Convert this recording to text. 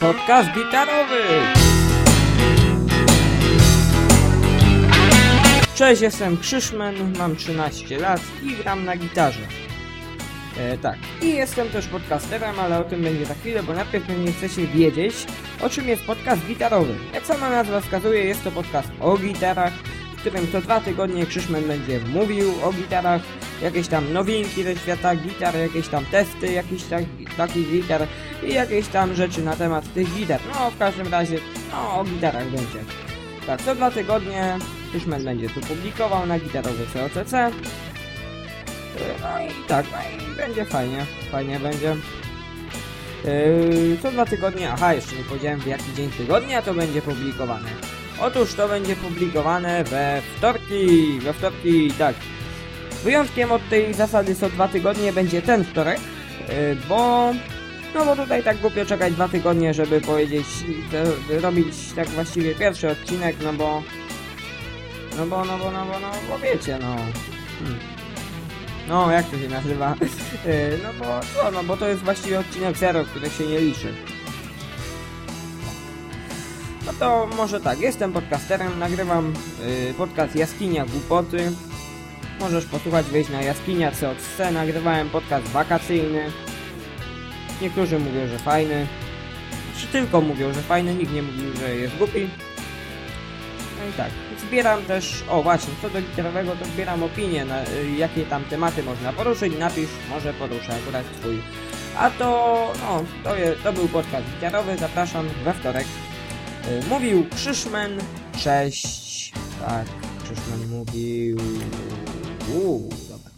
Podcast gitarowy! Cześć, jestem Krzyszmen, mam 13 lat i gram na gitarze. E, tak. I jestem też podcasterem, ale o tym będzie za chwilę, bo najpierw pewnie chcecie wiedzieć, o czym jest podcast gitarowy. Jak sama nazwa wskazuje, jest to podcast o gitarach, w którym co dwa tygodnie Krzyszmen będzie mówił o gitarach, jakieś tam nowinki ze świata gitar, jakieś tam testy jakichś tak, takich gitar i jakieś tam rzeczy na temat tych gitar. No, w każdym razie, no, o gitarach będzie. Tak, co dwa tygodnie Krzyszmen będzie tu publikował na gitarowy COCC. No i tak, no i będzie fajnie, fajnie będzie. Yy, co dwa tygodnie, aha, jeszcze nie powiedziałem w jaki dzień tygodnia to będzie publikowane. Otóż to będzie publikowane we wtorki, we wtorki, tak. Wyjątkiem od tej zasady co dwa tygodnie będzie ten wtorek, yy, bo... No bo tutaj tak głupio czekać dwa tygodnie, żeby powiedzieć, to, robić tak właściwie pierwszy odcinek, no bo... No bo, no bo, no bo, no bo wiecie, no... Hmm. No, jak to się nazywa? Yy, no bo, no, no bo to jest właściwie odcinek zero, który się nie liczy. No to może tak, jestem podcasterem, nagrywam yy, podcast Jaskinia Głupoty. Możesz posłuchać, wejść na Jaskinia COC, nagrywałem podcast wakacyjny. Niektórzy mówią, że fajny. Czy tylko mówią, że fajny, nikt nie mówił, że jest głupi. No i tak, zbieram też, o właśnie, co do gitarowego, to zbieram opinie, na, y, jakie tam tematy można poruszyć, napisz, może poruszę akurat twój. A to, no, to, je, to był podcast gitarowy, zapraszam we wtorek. Y, Mówił Krzyszmen, cześć, tak, Krzyszmen mówił, uuu, dobra.